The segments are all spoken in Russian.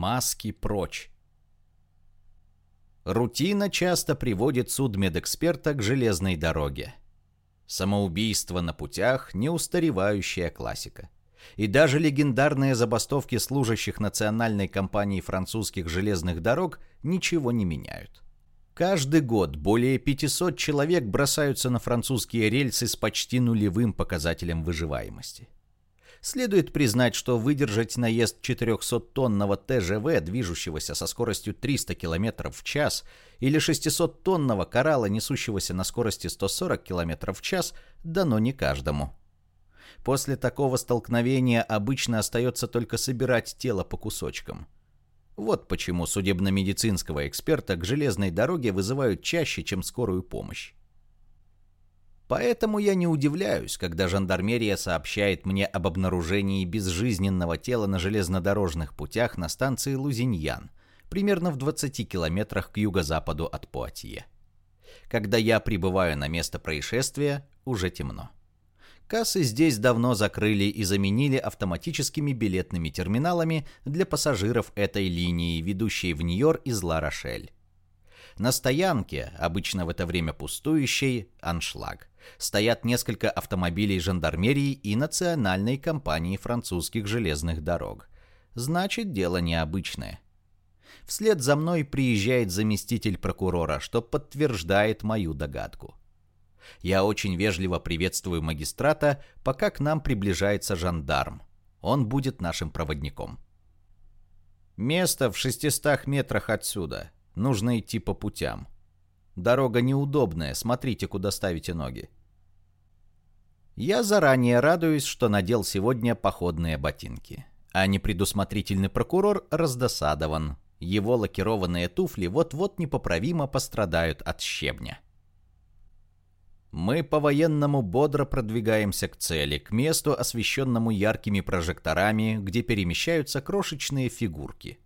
Маски прочь. Рутина часто приводит судмедэксперта к железной дороге. Самоубийство на путях – неустаревающая классика. И даже легендарные забастовки служащих национальной компании французских железных дорог ничего не меняют. Каждый год более 500 человек бросаются на французские рельсы с почти нулевым показателем выживаемости. Следует признать, что выдержать наезд 400-тонного ТЖВ, движущегося со скоростью 300 км в час, или 600-тонного коралла, несущегося на скорости 140 км в час, дано не каждому. После такого столкновения обычно остается только собирать тело по кусочкам. Вот почему судебно-медицинского эксперта к железной дороге вызывают чаще, чем скорую помощь. Поэтому я не удивляюсь, когда жандармерия сообщает мне об обнаружении безжизненного тела на железнодорожных путях на станции Лузиньян, примерно в 20 километрах к юго-западу от Пуатье. Когда я прибываю на место происшествия, уже темно. Кассы здесь давно закрыли и заменили автоматическими билетными терминалами для пассажиров этой линии, ведущей в Нью-Йорк из Ла-Рошель. На стоянке, обычно в это время пустующей, аншлаг стоят несколько автомобилей жандармерии и национальной компании французских железных дорог. Значит, дело необычное. Вслед за мной приезжает заместитель прокурора, что подтверждает мою догадку. Я очень вежливо приветствую магистрата, пока к нам приближается жандарм. Он будет нашим проводником. Место в 600 метрах отсюда. Нужно идти по путям. Дорога неудобная, смотрите, куда ставите ноги. Я заранее радуюсь, что надел сегодня походные ботинки. А непредусмотрительный прокурор раздосадован. Его лакированные туфли вот-вот непоправимо пострадают от щебня. Мы по-военному бодро продвигаемся к цели, к месту, освещенному яркими прожекторами, где перемещаются крошечные фигурки.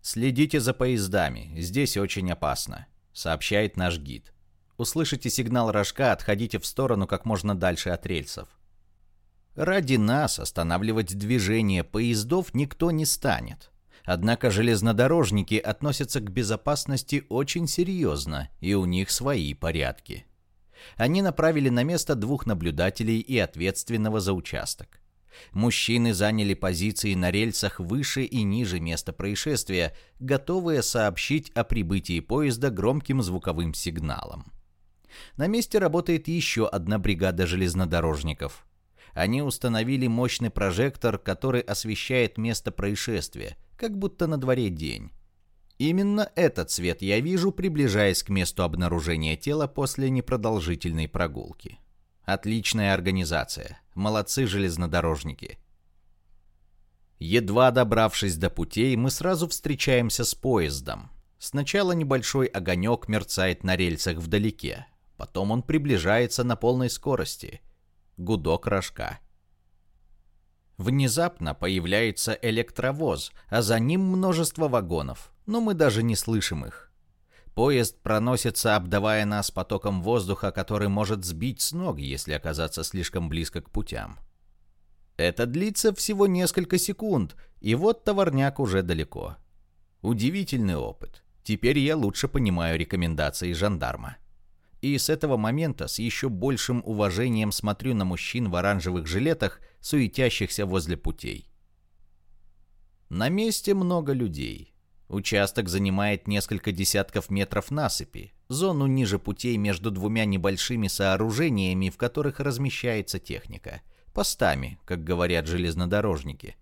«Следите за поездами, здесь очень опасно», — сообщает наш гид. Услышите сигнал рожка, отходите в сторону как можно дальше от рельсов. Ради нас останавливать движение поездов никто не станет. Однако железнодорожники относятся к безопасности очень серьезно, и у них свои порядки. Они направили на место двух наблюдателей и ответственного за участок. Мужчины заняли позиции на рельсах выше и ниже места происшествия, готовые сообщить о прибытии поезда громким звуковым сигналом. На месте работает еще одна бригада железнодорожников. Они установили мощный прожектор, который освещает место происшествия, как будто на дворе день. Именно этот цвет я вижу, приближаясь к месту обнаружения тела после непродолжительной прогулки. Отличная организация. Молодцы железнодорожники. Едва добравшись до путей, мы сразу встречаемся с поездом. Сначала небольшой огонек мерцает на рельсах вдалеке. Потом он приближается на полной скорости. Гудок рожка. Внезапно появляется электровоз, а за ним множество вагонов, но мы даже не слышим их. Поезд проносится, обдавая нас потоком воздуха, который может сбить с ног, если оказаться слишком близко к путям. Это длится всего несколько секунд, и вот товарняк уже далеко. Удивительный опыт. Теперь я лучше понимаю рекомендации жандарма. И с этого момента с еще большим уважением смотрю на мужчин в оранжевых жилетах, суетящихся возле путей. На месте много людей. Участок занимает несколько десятков метров насыпи, зону ниже путей между двумя небольшими сооружениями, в которых размещается техника. Постами, как говорят железнодорожники.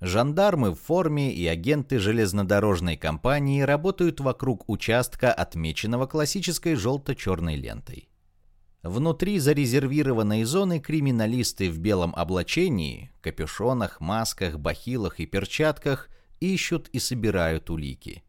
Жандармы в форме и агенты железнодорожной компании работают вокруг участка, отмеченного классической желто-черной лентой. Внутри зарезервированной зоны криминалисты в белом облачении, капюшонах, масках, бахилах и перчатках ищут и собирают улики.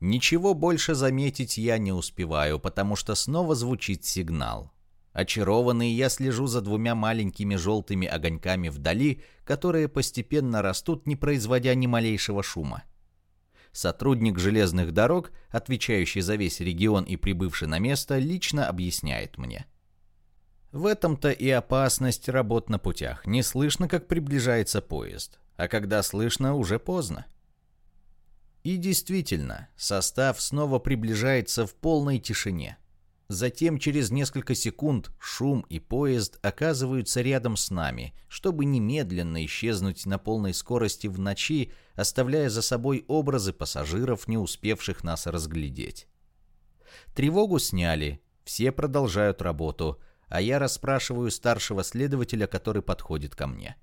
Ничего больше заметить я не успеваю, потому что снова звучит сигнал. Очарованный, я слежу за двумя маленькими желтыми огоньками вдали, которые постепенно растут, не производя ни малейшего шума. Сотрудник железных дорог, отвечающий за весь регион и прибывший на место, лично объясняет мне. В этом-то и опасность работ на путях. Не слышно, как приближается поезд. А когда слышно, уже поздно. И действительно, состав снова приближается в полной тишине. Затем через несколько секунд шум и поезд оказываются рядом с нами, чтобы немедленно исчезнуть на полной скорости в ночи, оставляя за собой образы пассажиров, не успевших нас разглядеть. Тревогу сняли, все продолжают работу, а я расспрашиваю старшего следователя, который подходит ко мне.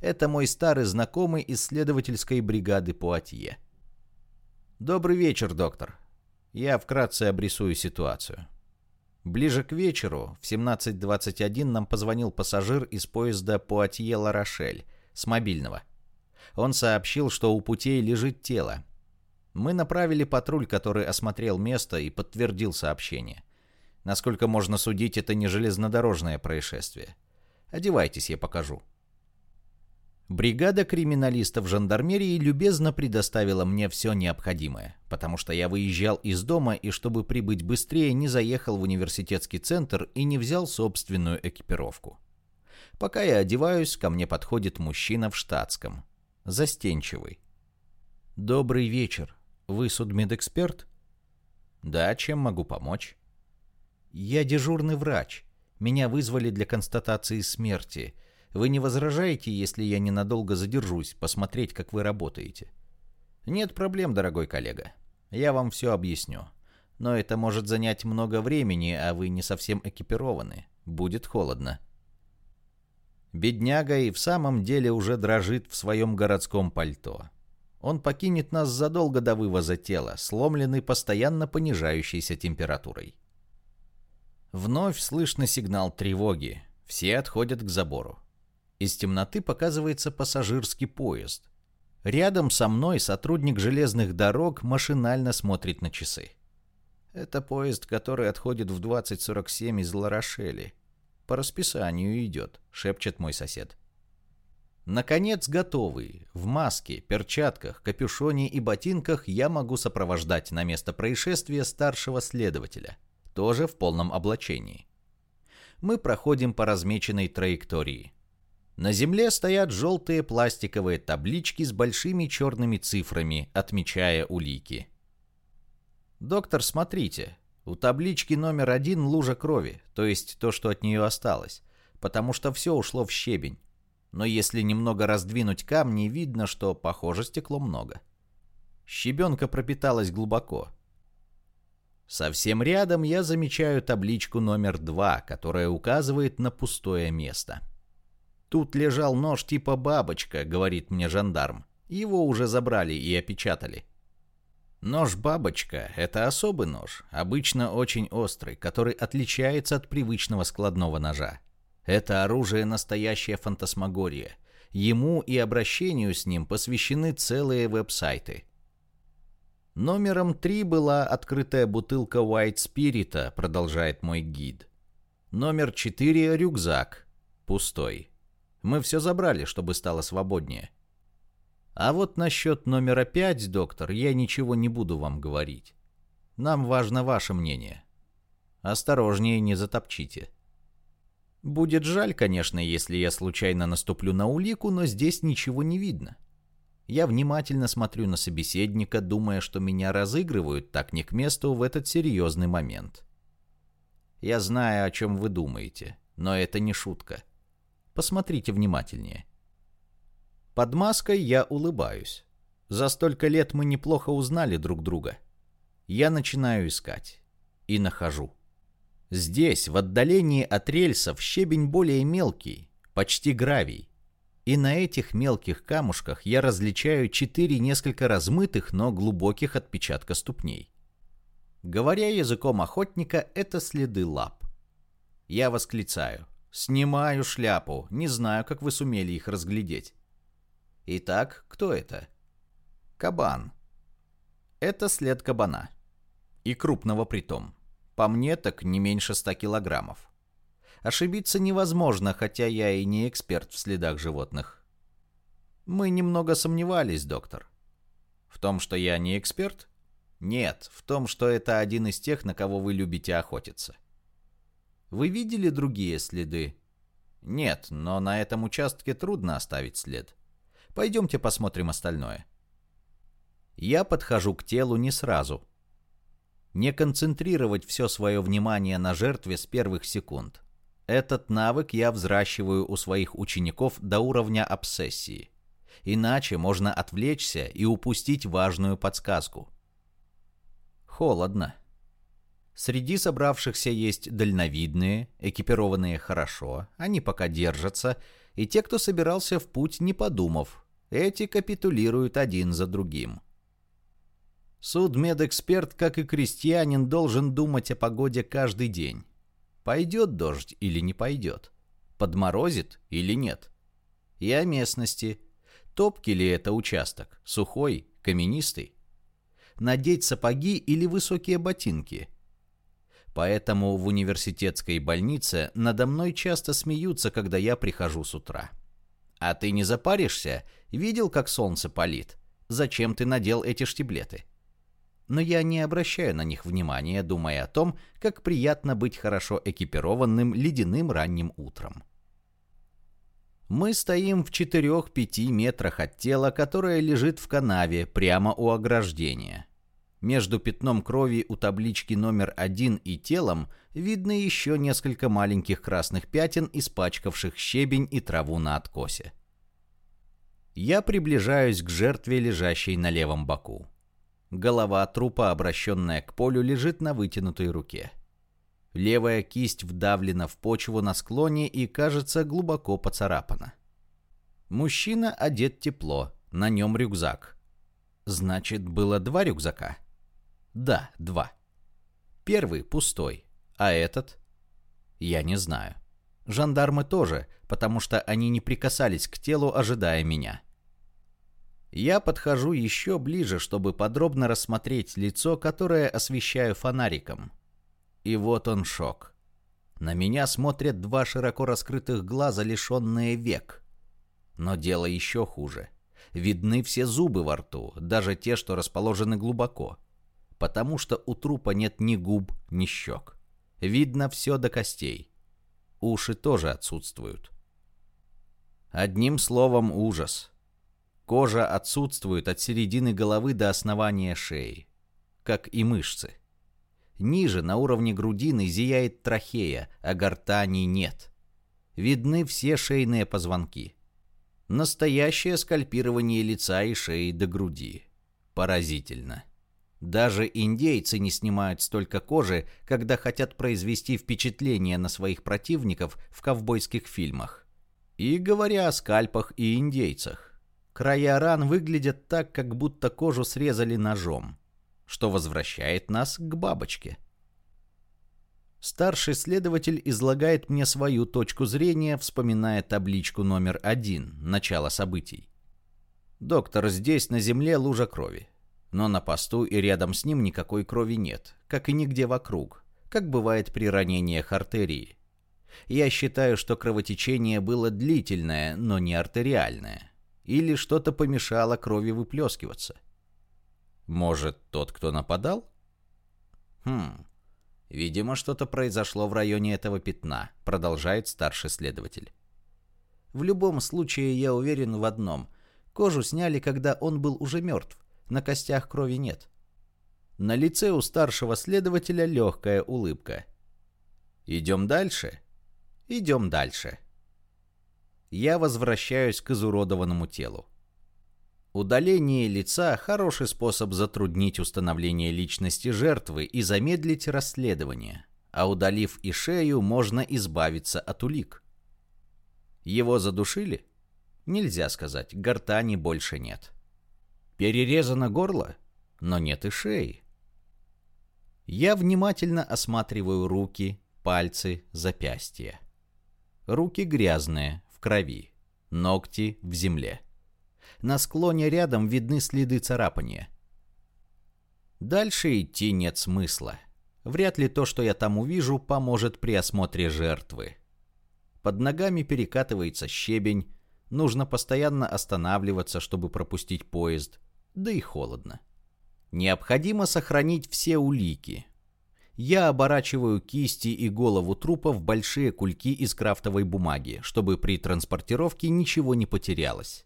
Это мой старый знакомый из следовательской бригады Пуатье. «Добрый вечер, доктор. Я вкратце обрисую ситуацию». Ближе к вечеру, в 17.21, нам позвонил пассажир из поезда Пуатье-Ларошель с мобильного. Он сообщил, что у путей лежит тело. Мы направили патруль, который осмотрел место и подтвердил сообщение. Насколько можно судить, это не железнодорожное происшествие. Одевайтесь, я покажу. Бригада криминалистов жандармерии любезно предоставила мне все необходимое, потому что я выезжал из дома и, чтобы прибыть быстрее, не заехал в университетский центр и не взял собственную экипировку. Пока я одеваюсь, ко мне подходит мужчина в штатском. Застенчивый. «Добрый вечер. Вы судмедэксперт?» «Да, чем могу помочь?» «Я дежурный врач. Меня вызвали для констатации смерти. Вы не возражаете, если я ненадолго задержусь, посмотреть, как вы работаете? Нет проблем, дорогой коллега. Я вам все объясню. Но это может занять много времени, а вы не совсем экипированы. Будет холодно. Бедняга и в самом деле уже дрожит в своем городском пальто. Он покинет нас задолго до вывоза тела, сломленный постоянно понижающейся температурой. Вновь слышно сигнал тревоги. Все отходят к забору. Из темноты показывается пассажирский поезд. Рядом со мной сотрудник железных дорог машинально смотрит на часы. Это поезд, который отходит в 20.47 из Ларошели. По расписанию идет, шепчет мой сосед. Наконец, готовый, в маске, перчатках, капюшоне и ботинках я могу сопровождать на место происшествия старшего следователя, тоже в полном облачении. Мы проходим по размеченной траектории. На земле стоят желтые пластиковые таблички с большими черными цифрами, отмечая улики. «Доктор, смотрите, у таблички номер один лужа крови, то есть то, что от нее осталось, потому что все ушло в щебень. Но если немного раздвинуть камни, видно, что, похоже, стекло много. Щебенка пропиталась глубоко. Совсем рядом я замечаю табличку номер два, которая указывает на пустое место. «Тут лежал нож типа бабочка», — говорит мне жандарм. «Его уже забрали и опечатали». Нож-бабочка — это особый нож, обычно очень острый, который отличается от привычного складного ножа. Это оружие настоящая фантасмагория. Ему и обращению с ним посвящены целые веб-сайты. Номером 3 была открытая бутылка White Spirit, продолжает мой гид. Номер 4 — рюкзак. Пустой. Мы все забрали, чтобы стало свободнее. А вот насчет номера пять, доктор, я ничего не буду вам говорить. Нам важно ваше мнение. Осторожнее, не затопчите. Будет жаль, конечно, если я случайно наступлю на улику, но здесь ничего не видно. Я внимательно смотрю на собеседника, думая, что меня разыгрывают так не к месту в этот серьезный момент. Я знаю, о чем вы думаете, но это не шутка. Посмотрите внимательнее. Под маской я улыбаюсь. За столько лет мы неплохо узнали друг друга. Я начинаю искать. И нахожу. Здесь, в отдалении от рельсов, щебень более мелкий, почти гравий. И на этих мелких камушках я различаю четыре несколько размытых, но глубоких отпечатка ступней. Говоря языком охотника, это следы лап. Я восклицаю. Снимаю шляпу. Не знаю, как вы сумели их разглядеть. Итак, кто это? Кабан. Это след кабана. И крупного притом. По мне так не меньше ста килограммов. Ошибиться невозможно, хотя я и не эксперт в следах животных. Мы немного сомневались, доктор. В том, что я не эксперт? Нет, в том, что это один из тех, на кого вы любите охотиться. Вы видели другие следы? Нет, но на этом участке трудно оставить след. Пойдемте посмотрим остальное. Я подхожу к телу не сразу. Не концентрировать все свое внимание на жертве с первых секунд. Этот навык я взращиваю у своих учеников до уровня обсессии. Иначе можно отвлечься и упустить важную подсказку. Холодно. Среди собравшихся есть дальновидные, экипированные хорошо, они пока держатся, и те, кто собирался в путь, не подумав. Эти капитулируют один за другим. Судмедэксперт, как и крестьянин, должен думать о погоде каждый день. Пойдет дождь или не пойдет? Подморозит или нет? И о местности. Топкий ли это участок? Сухой? Каменистый? Надеть сапоги или высокие ботинки? Поэтому в университетской больнице надо мной часто смеются, когда я прихожу с утра. А ты не запаришься? Видел, как солнце палит? Зачем ты надел эти штиблеты? но я не обращаю на них внимания, думая о том, как приятно быть хорошо экипированным ледяным ранним утром. Мы стоим в 4-5 метрах от тела, которое лежит в канаве прямо у ограждения. Между пятном крови у таблички номер один и телом видно еще несколько маленьких красных пятен, испачкавших щебень и траву на откосе. Я приближаюсь к жертве, лежащей на левом боку. Голова трупа, обращенная к полю, лежит на вытянутой руке. Левая кисть вдавлена в почву на склоне и, кажется, глубоко поцарапана. Мужчина одет тепло, на нем рюкзак. Значит, было два рюкзака? Да, два. Первый пустой, а этот? Я не знаю. Жандармы тоже, потому что они не прикасались к телу, ожидая меня. Я подхожу еще ближе, чтобы подробно рассмотреть лицо, которое освещаю фонариком. И вот он шок. На меня смотрят два широко раскрытых глаза, лишенные век. Но дело еще хуже. Видны все зубы во рту, даже те, что расположены глубоко. Потому что у трупа нет ни губ, ни щек. Видно все до костей. Уши тоже отсутствуют. Одним словом, ужас. Кожа отсутствует от середины головы до основания шеи, как и мышцы. Ниже, на уровне грудины, зияет трахея, а гортани нет. Видны все шейные позвонки. Настоящее скальпирование лица и шеи до груди. Поразительно. Даже индейцы не снимают столько кожи, когда хотят произвести впечатление на своих противников в ковбойских фильмах. И говоря о скальпах и индейцах. Края ран выглядят так, как будто кожу срезали ножом, что возвращает нас к бабочке. Старший следователь излагает мне свою точку зрения, вспоминая табличку номер один, начало событий. Доктор, здесь на земле лужа крови. Но на посту и рядом с ним никакой крови нет, как и нигде вокруг, как бывает при ранениях артерии. Я считаю, что кровотечение было длительное, но не артериальное. Или что-то помешало крови выплескиваться? Может, тот, кто нападал? Хм, видимо, что-то произошло в районе этого пятна, продолжает старший следователь. В любом случае, я уверен в одном. Кожу сняли, когда он был уже мертв. На костях крови нет. На лице у старшего следователя легкая улыбка. Идем дальше? Идем дальше я возвращаюсь к изуродованному телу. Удаление лица – хороший способ затруднить установление личности жертвы и замедлить расследование, а удалив и шею, можно избавиться от улик. Его задушили? Нельзя сказать, гортани больше нет. Перерезано горло, но нет и шеи. Я внимательно осматриваю руки, пальцы, запястья. Руки грязные, крови, ногти в земле. На склоне рядом видны следы царапания. Дальше идти нет смысла. Вряд ли то, что я там увижу, поможет при осмотре жертвы. Под ногами перекатывается щебень, нужно постоянно останавливаться, чтобы пропустить поезд, да и холодно. Необходимо сохранить все улики, я оборачиваю кисти и голову трупа в большие кульки из крафтовой бумаги, чтобы при транспортировке ничего не потерялось.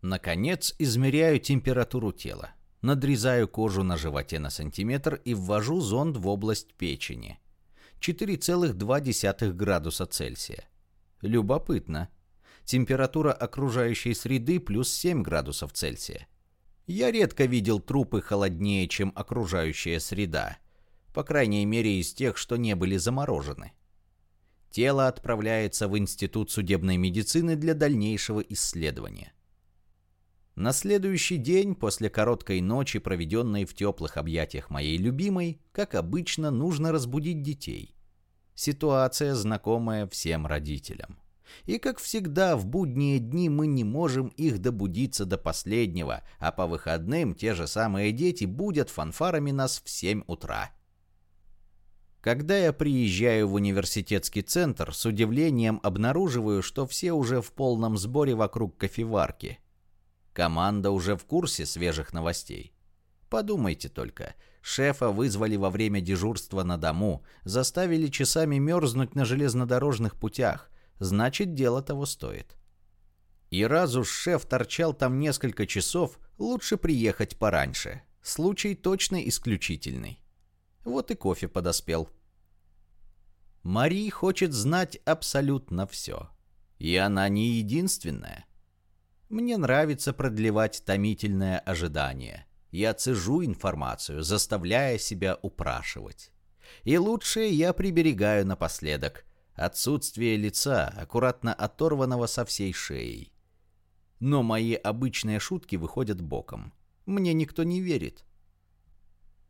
Наконец, измеряю температуру тела. Надрезаю кожу на животе на сантиметр и ввожу зонд в область печени. 4,2 градуса Цельсия. Любопытно. Температура окружающей среды плюс 7 градусов Цельсия. Я редко видел трупы холоднее, чем окружающая среда. По крайней мере, из тех, что не были заморожены. Тело отправляется в Институт судебной медицины для дальнейшего исследования. На следующий день, после короткой ночи, проведенной в теплых объятиях моей любимой, как обычно, нужно разбудить детей. Ситуация, знакомая всем родителям. И, как всегда, в будние дни мы не можем их добудиться до последнего, а по выходным те же самые дети будут фанфарами нас в 7 утра. Когда я приезжаю в университетский центр, с удивлением обнаруживаю, что все уже в полном сборе вокруг кофеварки – Команда уже в курсе свежих новостей. Подумайте только, шефа вызвали во время дежурства на дому, заставили часами мерзнуть на железнодорожных путях, значит дело того стоит. И раз уж шеф торчал там несколько часов, лучше приехать пораньше. Случай точно исключительный. Вот и кофе подоспел. Мари хочет знать абсолютно все. И она не единственная. Мне нравится продлевать томительное ожидание. Я цежу информацию, заставляя себя упрашивать. И лучшее я приберегаю напоследок. Отсутствие лица, аккуратно оторванного со всей шеей. Но мои обычные шутки выходят боком. Мне никто не верит.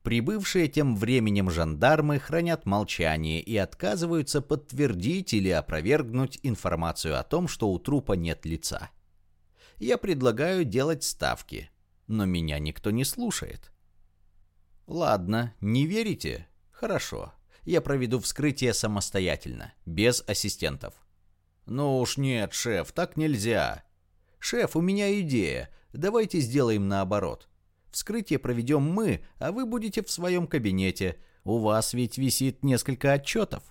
Прибывшие тем временем жандармы хранят молчание и отказываются подтвердить или опровергнуть информацию о том, что у трупа нет лица я предлагаю делать ставки, но меня никто не слушает. Ладно, не верите? Хорошо. Я проведу вскрытие самостоятельно, без ассистентов. Ну уж нет, шеф, так нельзя. Шеф, у меня идея. Давайте сделаем наоборот. Вскрытие проведем мы, а вы будете в своем кабинете. У вас ведь висит несколько отчетов.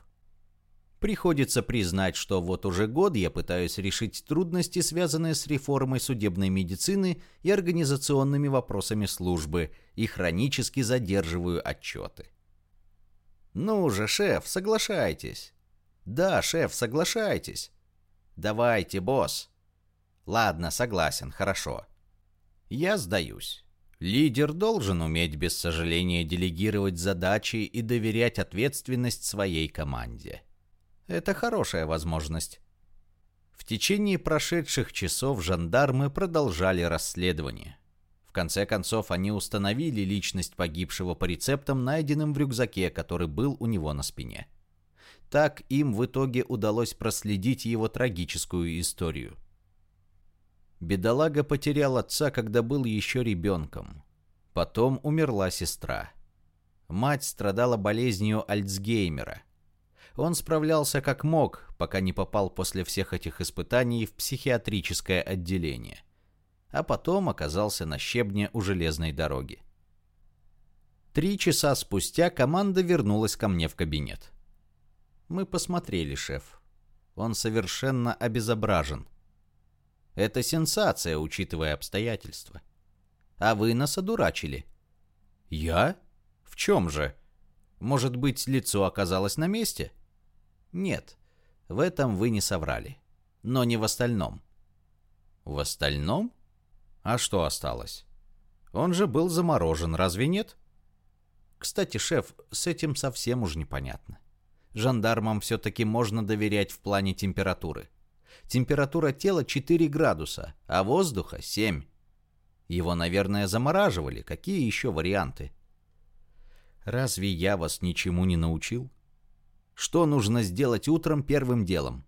Приходится признать, что вот уже год я пытаюсь решить трудности, связанные с реформой судебной медицины и организационными вопросами службы, и хронически задерживаю отчеты. Ну же, шеф, соглашайтесь. Да, шеф, соглашайтесь. Давайте, босс. Ладно, согласен, хорошо. Я сдаюсь. Лидер должен уметь без сожаления делегировать задачи и доверять ответственность своей команде. Это хорошая возможность. В течение прошедших часов жандармы продолжали расследование. Конце концов, они установили личность погибшего по рецептам, найденным в рюкзаке, который был у него на спине. Так им в итоге удалось проследить его трагическую историю. Бедолага потерял отца, когда был еще ребенком. Потом умерла сестра. Мать страдала болезнью Альцгеймера – он справлялся как мог, пока не попал после всех этих испытаний в психиатрическое отделение. А потом оказался на щебне у железной дороги. Три часа спустя команда вернулась ко мне в кабинет. Мы посмотрели, шеф. Он совершенно обезображен. Это сенсация, учитывая обстоятельства. А вы нас одурачили. Я? В чем же? Может быть, лицо оказалось на месте? — нет, в этом вы не соврали. Но не в остальном. В остальном? А что осталось? Он же был заморожен, разве нет? Кстати, шеф, с этим совсем уж непонятно. Жандармам все-таки можно доверять в плане температуры. Температура тела 4 градуса, а воздуха 7. Его, наверное, замораживали. Какие еще варианты? Разве я вас ничему не научил? Что нужно сделать утром первым делом?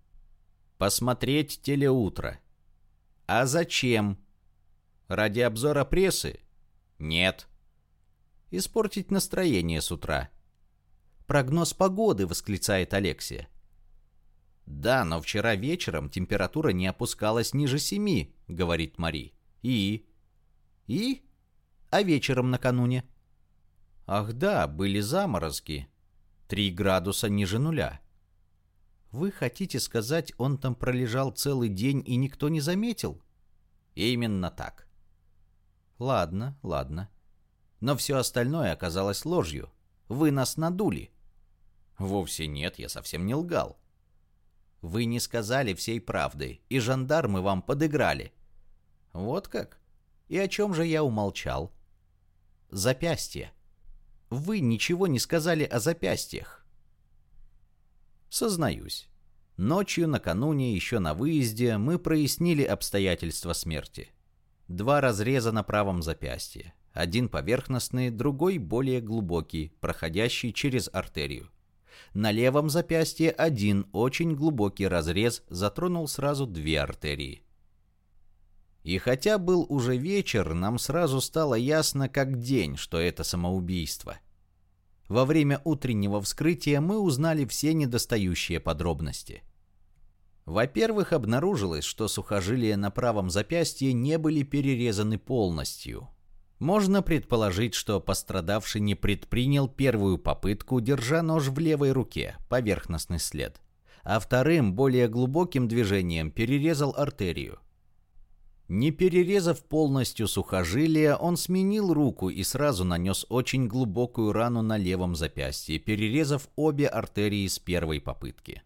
Посмотреть телеутро. А зачем? Ради обзора прессы? Нет. Испортить настроение с утра. Прогноз погоды, восклицает Алексия. Да, но вчера вечером температура не опускалась ниже семи, говорит Мари. И? И? А вечером накануне? Ах да, были заморозки. Три градуса ниже нуля. Вы хотите сказать, он там пролежал целый день и никто не заметил? Именно так. Ладно, ладно. Но все остальное оказалось ложью. Вы нас надули. Вовсе нет, я совсем не лгал. Вы не сказали всей правды, и жандармы вам подыграли. Вот как? И о чем же я умолчал? Запястье. Вы ничего не сказали о запястьях. Сознаюсь. Ночью накануне, еще на выезде, мы прояснили обстоятельства смерти. Два разреза на правом запястье. Один поверхностный, другой более глубокий, проходящий через артерию. На левом запястье один очень глубокий разрез затронул сразу две артерии. И хотя был уже вечер, нам сразу стало ясно как день, что это самоубийство. Во время утреннего вскрытия мы узнали все недостающие подробности. Во-первых, обнаружилось, что сухожилия на правом запястье не были перерезаны полностью. Можно предположить, что пострадавший не предпринял первую попытку, держа нож в левой руке, поверхностный след, а вторым, более глубоким движением перерезал артерию. Не перерезав полностью сухожилие, он сменил руку и сразу нанес очень глубокую рану на левом запястье, перерезав обе артерии с первой попытки.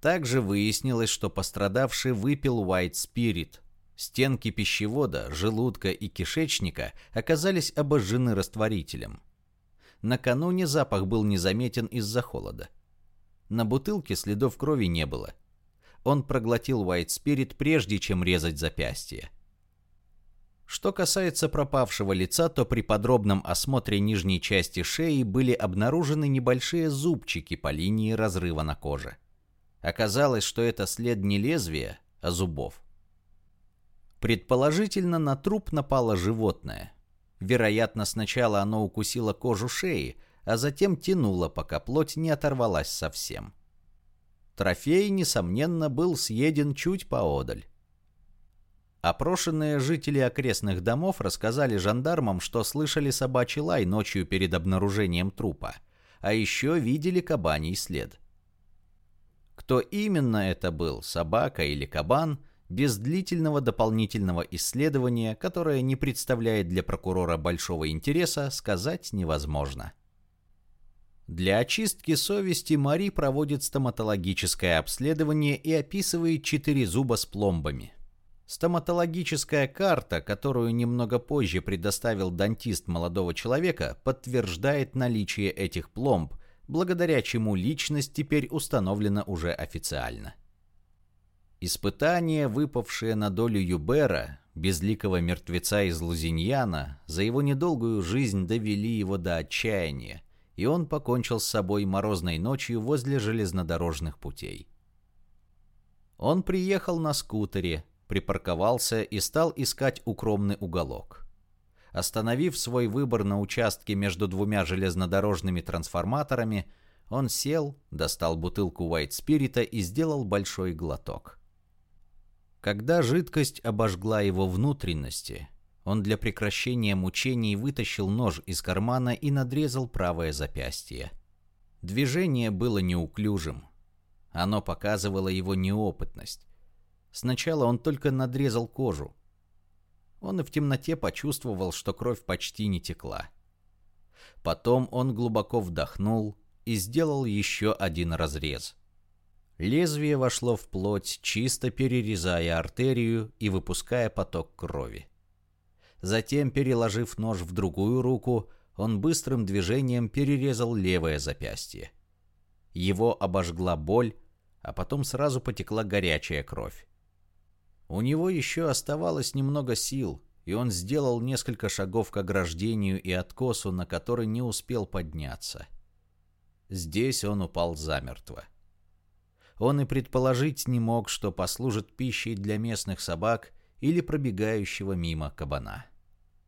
Также выяснилось, что пострадавший выпил White Spirit. Стенки пищевода, желудка и кишечника оказались обожжены растворителем. Накануне запах был незаметен из-за холода. На бутылке следов крови не было он проглотил White Spirit прежде, чем резать запястье. Что касается пропавшего лица, то при подробном осмотре нижней части шеи были обнаружены небольшие зубчики по линии разрыва на коже. Оказалось, что это след не лезвия, а зубов. Предположительно, на труп напало животное. Вероятно, сначала оно укусило кожу шеи, а затем тянуло, пока плоть не оторвалась совсем. Трофей, несомненно, был съеден чуть поодаль. Опрошенные жители окрестных домов рассказали жандармам, что слышали собачий лай ночью перед обнаружением трупа, а еще видели кабаний след. Кто именно это был, собака или кабан, без длительного дополнительного исследования, которое не представляет для прокурора большого интереса, сказать невозможно. Для очистки совести Мари проводит стоматологическое обследование и описывает четыре зуба с пломбами. Стоматологическая карта, которую немного позже предоставил дантист молодого человека, подтверждает наличие этих пломб, благодаря чему личность теперь установлена уже официально. Испытания, выпавшие на долю Юбера, безликого мертвеца из Лузиньяна, за его недолгую жизнь довели его до отчаяния, и он покончил с собой морозной ночью возле железнодорожных путей. Он приехал на скутере, припарковался и стал искать укромный уголок. Остановив свой выбор на участке между двумя железнодорожными трансформаторами, он сел, достал бутылку Spirit и сделал большой глоток. Когда жидкость обожгла его внутренности, он для прекращения мучений вытащил нож из кармана и надрезал правое запястье. Движение было неуклюжим. Оно показывало его неопытность. Сначала он только надрезал кожу. Он и в темноте почувствовал, что кровь почти не текла. Потом он глубоко вдохнул и сделал еще один разрез. Лезвие вошло в плоть, чисто перерезая артерию и выпуская поток крови. Затем, переложив нож в другую руку, он быстрым движением перерезал левое запястье. Его обожгла боль, а потом сразу потекла горячая кровь. У него еще оставалось немного сил, и он сделал несколько шагов к ограждению и откосу, на который не успел подняться. Здесь он упал замертво. Он и предположить не мог, что послужит пищей для местных собак или пробегающего мимо кабана.